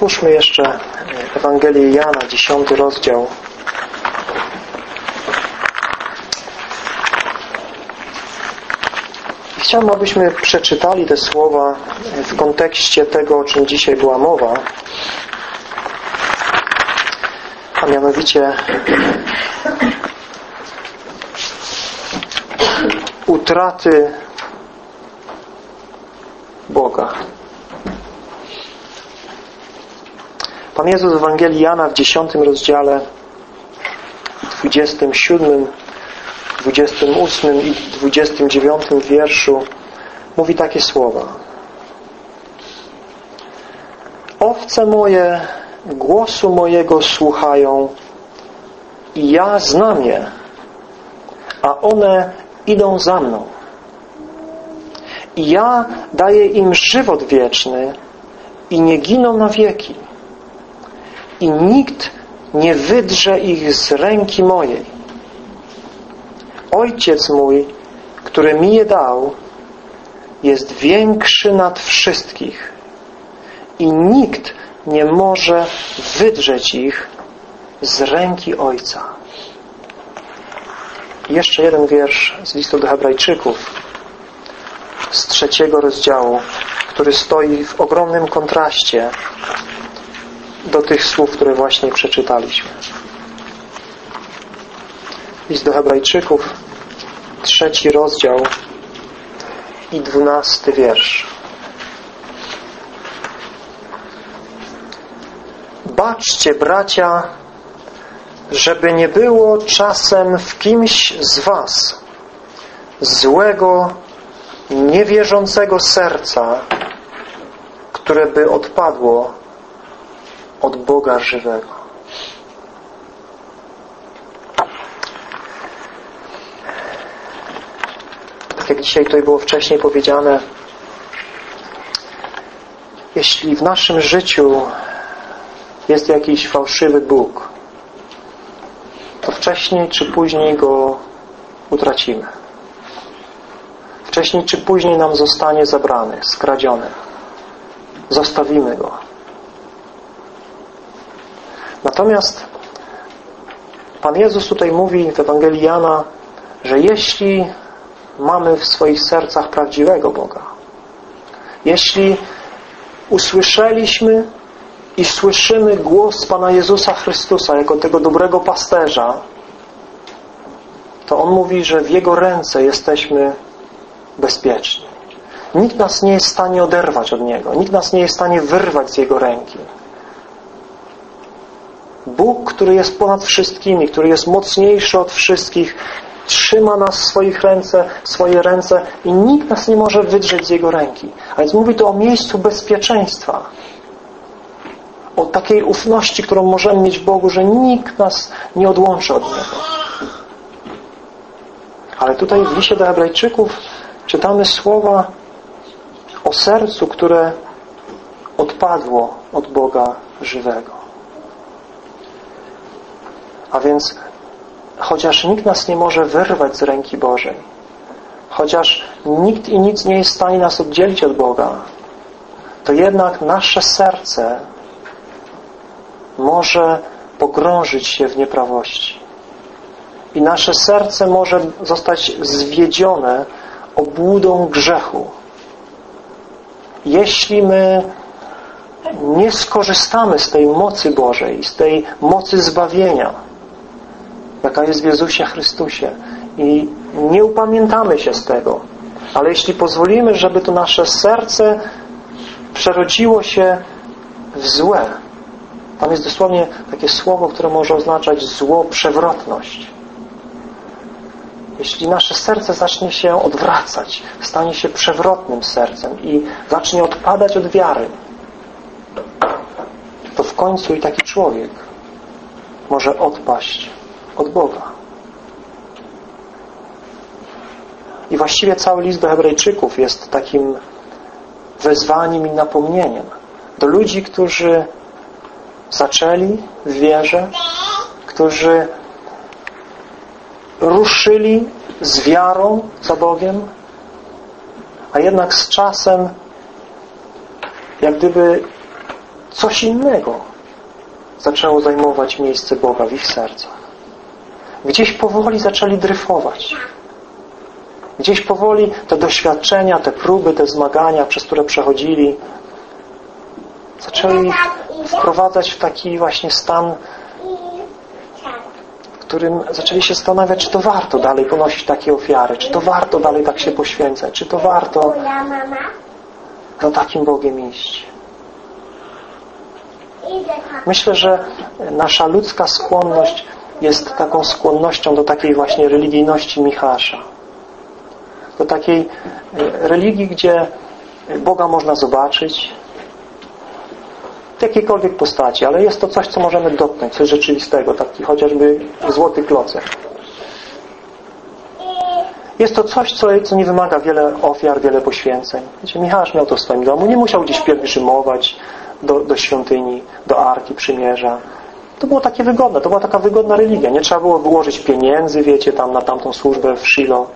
Otwórzmy jeszcze Ewangelię Jana, dziesiąty rozdział. Chciałbym, abyśmy przeczytali te słowa w kontekście tego, o czym dzisiaj była mowa, a mianowicie utraty Boga. Pan Jezus w Ewangelii Jana w 10 rozdziale 27, 28 i 29 wierszu mówi takie słowa. Owce moje głosu mojego słuchają i ja znam je, a one idą za mną. I ja daję im żywot wieczny i nie giną na wieki. I nikt nie wydrze ich z ręki mojej. Ojciec mój, który mi je dał, jest większy nad wszystkich i nikt nie może wydrzeć ich z ręki Ojca. Jeszcze jeden wiersz z listu do Hebrajczyków z trzeciego rozdziału, który stoi w ogromnym kontraście do tych słów, które właśnie przeczytaliśmy. List do Hebrajczyków, trzeci rozdział i dwunasty wiersz. Baczcie, bracia, żeby nie było czasem w kimś z was złego, niewierzącego serca, które by odpadło od Boga żywego. Tak jak dzisiaj tutaj było wcześniej powiedziane, jeśli w naszym życiu jest jakiś fałszywy Bóg, to wcześniej czy później go utracimy. Wcześniej czy później nam zostanie zabrany, skradziony. Zostawimy go. Natomiast Pan Jezus tutaj mówi w Ewangelii Jana, że jeśli mamy w swoich sercach prawdziwego Boga, jeśli usłyszeliśmy i słyszymy głos Pana Jezusa Chrystusa jako tego dobrego pasterza, to On mówi, że w Jego ręce jesteśmy bezpieczni. Nikt nas nie jest w stanie oderwać od Niego. Nikt nas nie jest w stanie wyrwać z Jego ręki. Bóg, który jest ponad wszystkimi, który jest mocniejszy od wszystkich, trzyma nas w swoich ręce, swoje ręce i nikt nas nie może wydrzeć z Jego ręki. A więc mówi to o miejscu bezpieczeństwa. O takiej ufności, którą możemy mieć w Bogu, że nikt nas nie odłączy od Niego. Ale tutaj w liście do Hebrajczyków czytamy słowa o sercu, które odpadło od Boga żywego. A więc chociaż nikt nas nie może wyrwać z ręki Bożej, chociaż nikt i nic nie jest w stanie nas oddzielić od Boga, to jednak nasze serce może pogrążyć się w nieprawości. I nasze serce może zostać zwiedzione obłudą grzechu. Jeśli my nie skorzystamy z tej mocy Bożej, z tej mocy zbawienia, jaka jest w Jezusie Chrystusie i nie upamiętamy się z tego, ale jeśli pozwolimy, żeby to nasze serce przerodziło się w złe, tam jest dosłownie takie słowo, które może oznaczać zło, przewrotność. Jeśli nasze serce zacznie się odwracać, stanie się przewrotnym sercem i zacznie odpadać od wiary, to w końcu i taki człowiek może odpaść od Boga. I właściwie cały list do Hebrajczyków jest takim wezwaniem i napomnieniem do ludzi, którzy zaczęli w wierze, którzy ruszyli z wiarą za Bogiem, a jednak z czasem jak gdyby coś innego zaczęło zajmować miejsce Boga w ich sercach. Gdzieś powoli zaczęli dryfować. Gdzieś powoli te doświadczenia, te próby, te zmagania, przez które przechodzili, zaczęli wprowadzać w taki właśnie stan, w którym zaczęli się zastanawiać, czy to warto dalej ponosić takie ofiary, czy to warto dalej tak się poświęcać, czy to warto za takim Bogiem iść. Myślę, że nasza ludzka skłonność jest taką skłonnością do takiej właśnie religijności Michasza. Do takiej e, religii, gdzie Boga można zobaczyć w jakiejkolwiek postaci, ale jest to coś, co możemy dotknąć, coś rzeczywistego, taki chociażby złoty klocek. Jest to coś, co, co nie wymaga wiele ofiar, wiele poświęceń. Wiecie, Michał miał to w swoim domu. Nie musiał gdzieś pielgrzymować do, do świątyni, do Arki Przymierza. To było takie wygodne, to była taka wygodna religia. Nie trzeba było wyłożyć pieniędzy, wiecie, tam na tamtą służbę w Shiloh.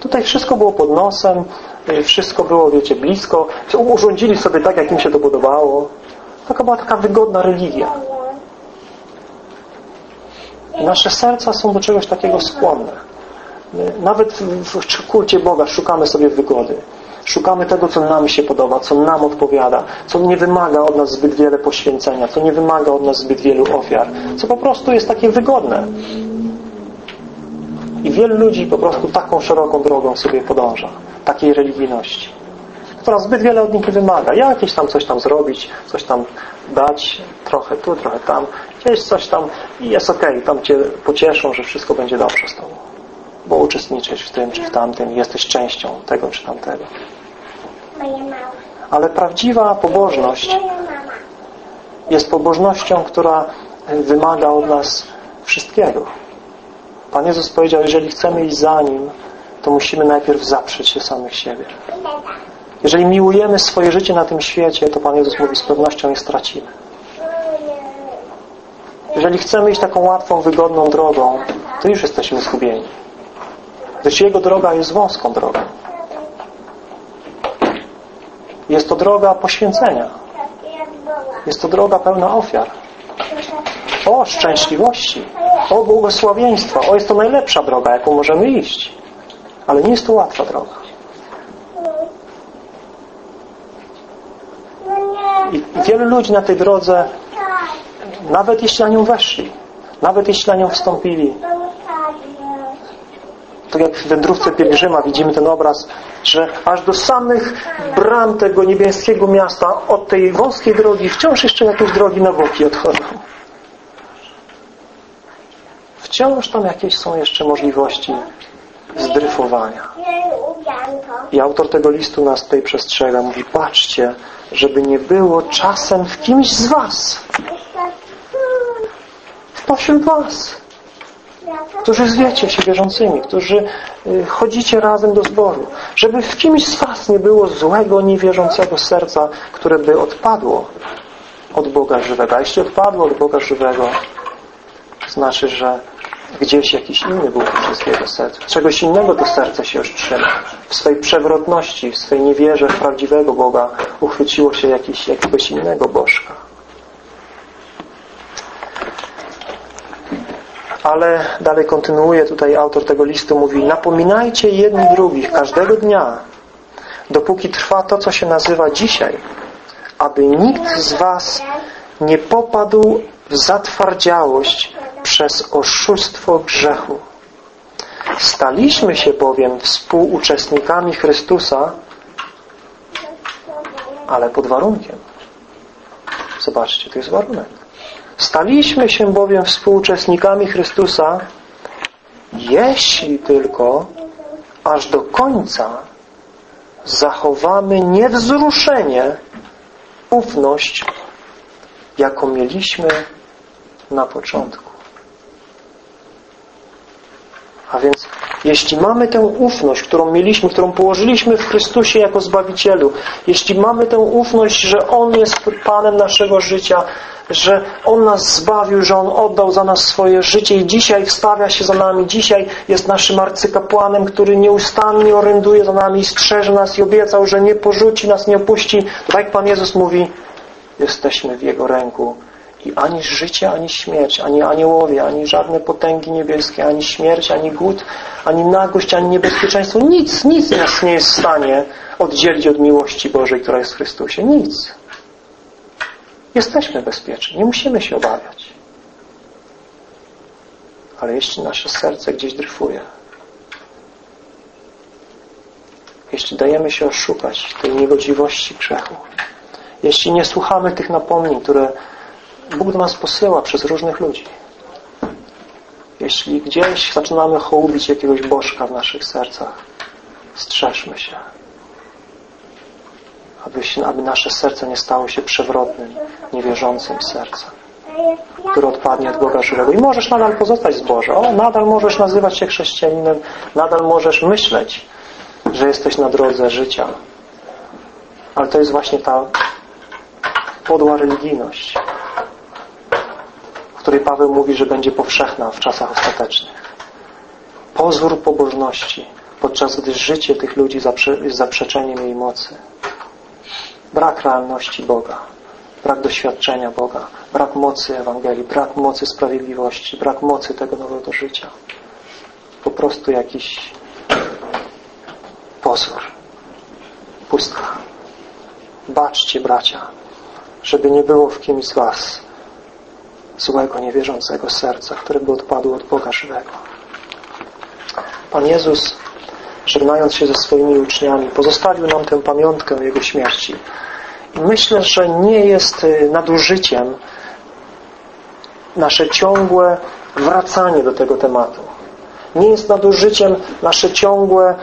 Tutaj wszystko było pod nosem, y, wszystko było, wiecie, blisko. Urządzili sobie tak, jak im się to podobało. Taka była taka wygodna religia. Nasze serca są do czegoś takiego skłonne. Nawet w kulcie Boga szukamy sobie wygody. Szukamy tego, co nam się podoba, co nam odpowiada, co nie wymaga od nas zbyt wiele poświęcenia, co nie wymaga od nas zbyt wielu ofiar, co po prostu jest takie wygodne. I wielu ludzi po prostu taką szeroką drogą sobie podąża, takiej religijności, która zbyt wiele od nich nie wymaga. Jakieś tam coś tam zrobić, coś tam dać, trochę tu, trochę tam, gdzieś coś tam i jest okej, okay. tam Cię pocieszą, że wszystko będzie dobrze z Tobą. Bo uczestniczysz w tym czy w tamtym, jesteś częścią tego czy tamtego. Ale prawdziwa pobożność jest pobożnością, która wymaga od nas wszystkiego. Pan Jezus powiedział, jeżeli chcemy iść za Nim, to musimy najpierw zaprzeć się samych siebie. Jeżeli miłujemy swoje życie na tym świecie, to Pan Jezus mówi, z pewnością je stracimy. Jeżeli chcemy iść taką łatwą, wygodną drogą, to już jesteśmy zgubieni. Gdyż Jego droga jest wąską drogą. Jest to droga poświęcenia. Jest to droga pełna ofiar. O szczęśliwości, o błogosławieństwa, o jest to najlepsza droga, jaką możemy iść. Ale nie jest to łatwa droga. I wielu ludzi na tej drodze, nawet jeśli na nią weszli, nawet jeśli na nią wstąpili, tak jak w wędrówce pielgrzyma widzimy ten obraz, że aż do samych bram tego niebieskiego miasta od tej wąskiej drogi wciąż jeszcze jakieś drogi na boki odchodzą. Wciąż tam jakieś są jeszcze możliwości zdryfowania. I autor tego listu nas tutaj przestrzega. Mówi, patrzcie, żeby nie było czasem w kimś z was. Pośród was którzy zwiecie się wierzącymi, którzy y, chodzicie razem do zboru, żeby w kimś z was nie było złego, niewierzącego serca, które by odpadło od Boga żywego. A jeśli odpadło od Boga żywego, znaczy, że gdzieś jakiś inny Bóg przez jego serce. Czegoś innego to serce się już trzyma. W swej przewrotności, w swej niewierze w prawdziwego Boga uchwyciło się jakiś, jakiegoś innego Bożka. Ale dalej kontynuuje tutaj autor tego listu, mówi napominajcie jedni drugich każdego dnia, dopóki trwa to, co się nazywa dzisiaj, aby nikt z was nie popadł w zatwardziałość przez oszustwo grzechu. Staliśmy się bowiem współuczestnikami Chrystusa, ale pod warunkiem. Zobaczcie, to jest warunek. Staliśmy się bowiem współuczestnikami Chrystusa, jeśli tylko aż do końca zachowamy niewzruszenie, ufność, jaką mieliśmy na początku. A więc jeśli mamy tę ufność, którą mieliśmy, którą położyliśmy w Chrystusie jako Zbawicielu, jeśli mamy tę ufność, że On jest Panem naszego życia, że On nas zbawił, że On oddał za nas swoje życie i dzisiaj wstawia się za nami, dzisiaj jest naszym arcykapłanem, który nieustannie oręduje za nami, strzeże nas i obiecał, że nie porzuci nas, nie opuści. Tak jak Pan Jezus mówi, jesteśmy w Jego ręku i ani życie, ani śmierć, ani aniołowie, ani żadne potęgi niebieskie, ani śmierć, ani głód, ani nagość, ani niebezpieczeństwo, nic, nic nas nie jest w stanie oddzielić od miłości Bożej, która jest w Chrystusie. Nic. Jesteśmy bezpieczni, nie musimy się obawiać. Ale jeśli nasze serce gdzieś dryfuje, jeśli dajemy się oszukać tej niegodziwości grzechu, jeśli nie słuchamy tych napomnień, które Bóg nas posyła przez różnych ludzi, jeśli gdzieś zaczynamy hołubić jakiegoś bożka w naszych sercach, strzeżmy się, aby, się, aby nasze serce nie stało się przewrotnym, niewierzącym sercem, które odpadnie od Boga żywego. I możesz nadal pozostać z Boże. O, nadal możesz nazywać się chrześcijaninem, nadal możesz myśleć, że jesteś na drodze życia. Ale to jest właśnie ta podła religijność, której Paweł mówi, że będzie powszechna w czasach ostatecznych. Pozór pobożności, podczas gdy życie tych ludzi jest zaprzeczeniem jej mocy. Brak realności Boga, brak doświadczenia Boga, brak mocy Ewangelii, brak mocy sprawiedliwości, brak mocy tego nowego życia. Po prostu jakiś pozór, pustka. Baczcie, bracia, żeby nie było w kimś z was złego, niewierzącego serca, które by odpadło od Boga żywego. Pan Jezus, żegnając się ze swoimi uczniami, pozostawił nam tę pamiątkę Jego śmierci. I myślę, że nie jest y, nadużyciem nasze ciągłe wracanie do tego tematu. Nie jest nadużyciem nasze ciągłe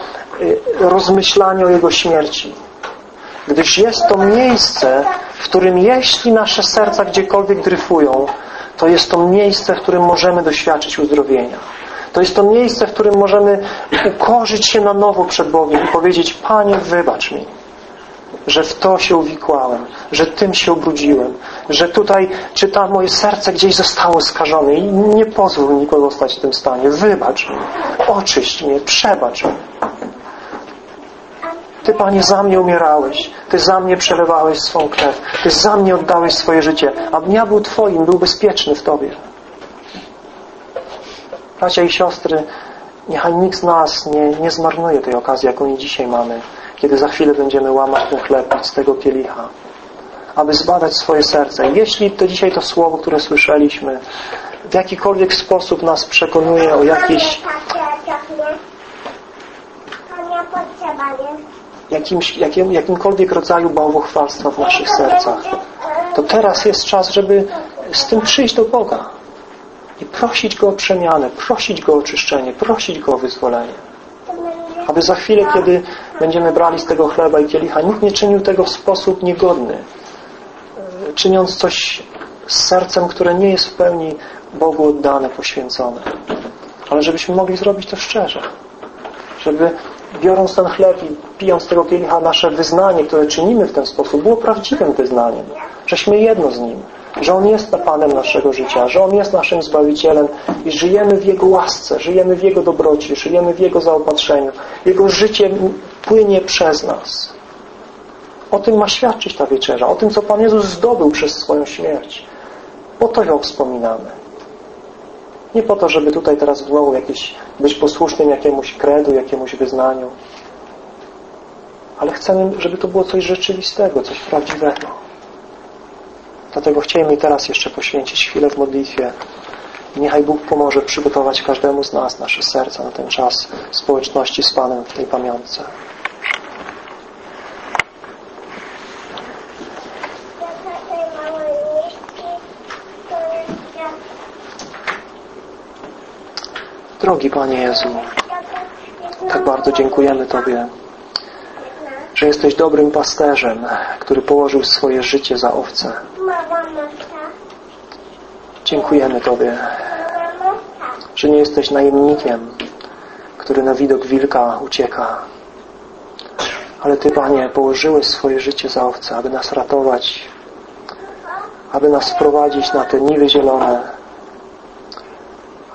y, rozmyślanie o Jego śmierci. Gdyż jest to miejsce, w którym jeśli nasze serca gdziekolwiek dryfują, to jest to miejsce, w którym możemy doświadczyć uzdrowienia. To jest to miejsce, w którym możemy ukorzyć się na nowo przed Bogiem i powiedzieć Panie, wybacz mi, że w to się uwikłałem, że tym się ubrudziłem, że tutaj, czy tam moje serce gdzieś zostało skażone i nie pozwól mi pozostać w tym stanie. Wybacz mi, oczyść mnie, przebacz mi. Ty, Panie, za mnie umierałeś. Ty za mnie przelewałeś swą krew. Ty za mnie oddałeś swoje życie. Abym ja był Twoim, był bezpieczny w Tobie. Bracia i siostry, niechaj nikt z nas nie, nie zmarnuje tej okazji, jaką dzisiaj mamy, kiedy za chwilę będziemy łamać ten chleb z tego kielicha, aby zbadać swoje serce. Jeśli to dzisiaj to słowo, które słyszeliśmy, w jakikolwiek sposób nas przekonuje o jakiejś jakimś, jakim, jakimkolwiek rodzaju bałwochwalstwa w naszych sercach, to teraz jest czas, żeby z tym przyjść do Boga i prosić Go o przemianę, prosić Go o oczyszczenie, prosić Go o wyzwolenie. Aby za chwilę, kiedy będziemy brali z tego chleba i kielicha, nikt nie czynił tego w sposób niegodny, czyniąc coś z sercem, które nie jest w pełni Bogu oddane, poświęcone. Ale żebyśmy mogli zrobić to szczerze. Żeby biorąc ten chleb i pijąc tego kielicha, nasze wyznanie, które czynimy w ten sposób, było prawdziwym wyznaniem. Żeśmy jedno z Nim. Że On jest Panem naszego życia, że On jest naszym Zbawicielem i żyjemy w Jego łasce, żyjemy w Jego dobroci, żyjemy w Jego zaopatrzeniu. Jego życie płynie przez nas. O tym ma świadczyć ta wieczerza, o tym, co Pan Jezus zdobył przez swoją śmierć. Po to ją wspominamy. Nie po to, żeby tutaj teraz znowu jakieś, być posłusznym jakiemuś kredu, jakiemuś wyznaniu. Ale chcemy, żeby to było coś rzeczywistego, coś prawdziwego. Dlatego chcielibyśmy teraz jeszcze poświęcić chwilę w modlitwie. Niechaj Bóg pomoże przygotować każdemu z nas nasze serca na ten czas społeczności z Panem w tej pamiątce. Drogi Panie Jezu, tak bardzo dziękujemy Tobie, że jesteś dobrym pasterzem, który położył swoje życie za owce. Dziękujemy Tobie, że nie jesteś najemnikiem, który na widok wilka ucieka. Ale Ty, Panie, położyłeś swoje życie za owce, aby nas ratować, aby nas wprowadzić na te niwy zielone,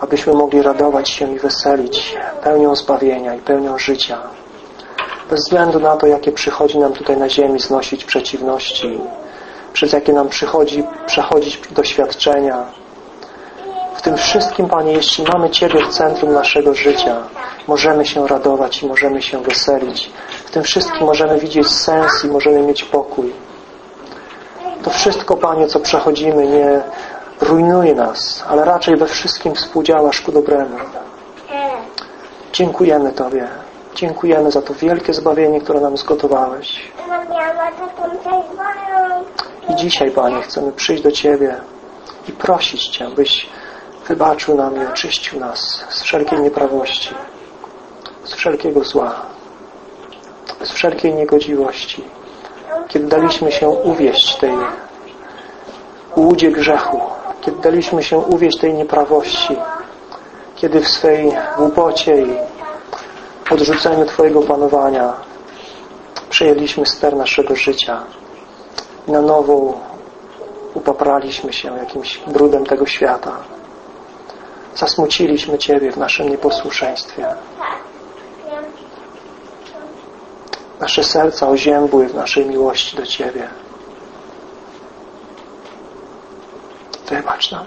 abyśmy mogli radować się i weselić pełnią zbawienia i pełnią życia. Bez względu na to, jakie przychodzi nam tutaj na ziemi znosić przeciwności, przez jakie nam przychodzi przechodzić doświadczenia. W tym wszystkim, Panie, jeśli mamy Ciebie w centrum naszego życia, możemy się radować i możemy się weselić. W tym wszystkim możemy widzieć sens i możemy mieć pokój. To wszystko, Panie, co przechodzimy, nie rujnuje nas, ale raczej we wszystkim współdziałasz ku dobremu. Dziękujemy Tobie. Dziękujemy za to wielkie zbawienie, które nam zgotowałeś. I dzisiaj, Panie, chcemy przyjść do Ciebie i prosić Cię, byś wybaczył nam i oczyścił nas z wszelkiej nieprawości, z wszelkiego zła, z wszelkiej niegodziwości. Kiedy daliśmy się uwieść tej łudzie grzechu, kiedy daliśmy się uwieść tej nieprawości, kiedy w swej głupocie i odrzuceniu Twojego panowania przejęliśmy ster naszego życia i na nowo upapraliśmy się jakimś brudem tego świata. Zasmuciliśmy Ciebie w naszym nieposłuszeństwie. Nasze serca oziębły w naszej miłości do Ciebie. Wybacz nam.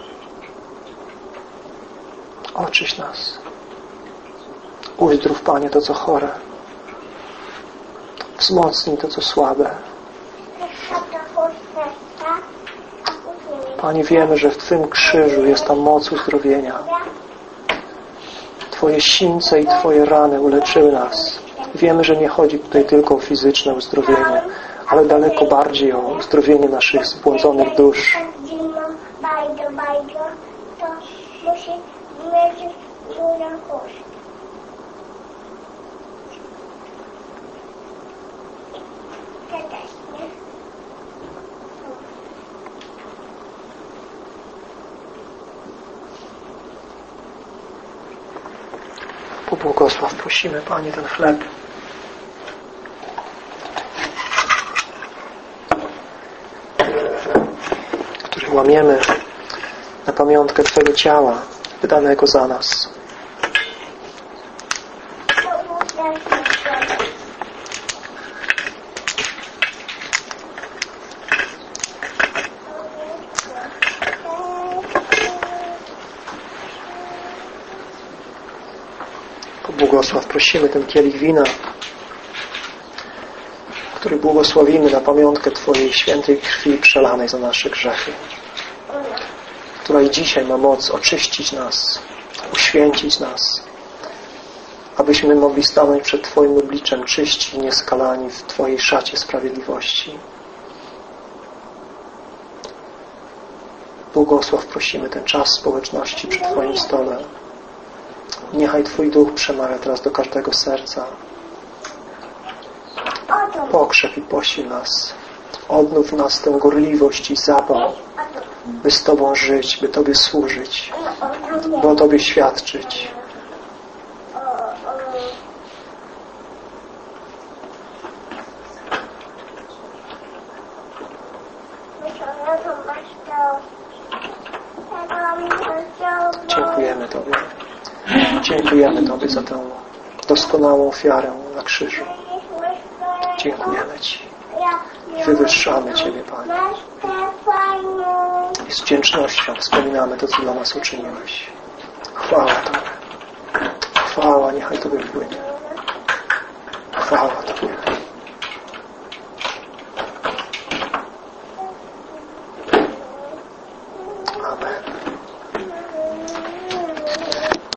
Oczyś nas. Uzdrów, Panie, to, co chore. Wzmocnij to, co słabe. Panie, wiemy, że w Twym krzyżu jest ta moc uzdrowienia. Twoje sińce i Twoje rany uleczyły nas. Wiemy, że nie chodzi tutaj tylko o fizyczne uzdrowienie, ale daleko bardziej o uzdrowienie naszych zbłądzonych dusz. To musi mieć Pobłogosław prosimy, Panie, ten chleb. łamiemy na pamiątkę Twojego ciała wydanego za nas. Pobłogosław, prosimy ten kielich wina, który błogosławimy na pamiątkę Twojej świętej krwi przelanej za nasze grzechy, która i dzisiaj ma moc oczyścić nas, uświęcić nas, abyśmy mogli stanąć przed Twoim obliczem czyści i nieskalani w Twojej szacie sprawiedliwości. Błogosław prosimy ten czas społeczności przy Twoim stole. Niechaj Twój Duch przemawia teraz do każdego serca. Pokrzep i posil nas. Odnów nas tę gorliwość i zapał, by z Tobą żyć, by Tobie służyć, by o Tobie świadczyć. Dziękujemy Tobie. Dziękujemy Tobie za tę doskonałą ofiarę na krzyżu. Dziękujemy Ci. Wywyższamy Ciebie, Panie. I z wdzięcznością wspominamy to, co dla nas uczyniłeś. Chwała Tobie. Chwała niechaj Tobie płynie. Chwała Tobie.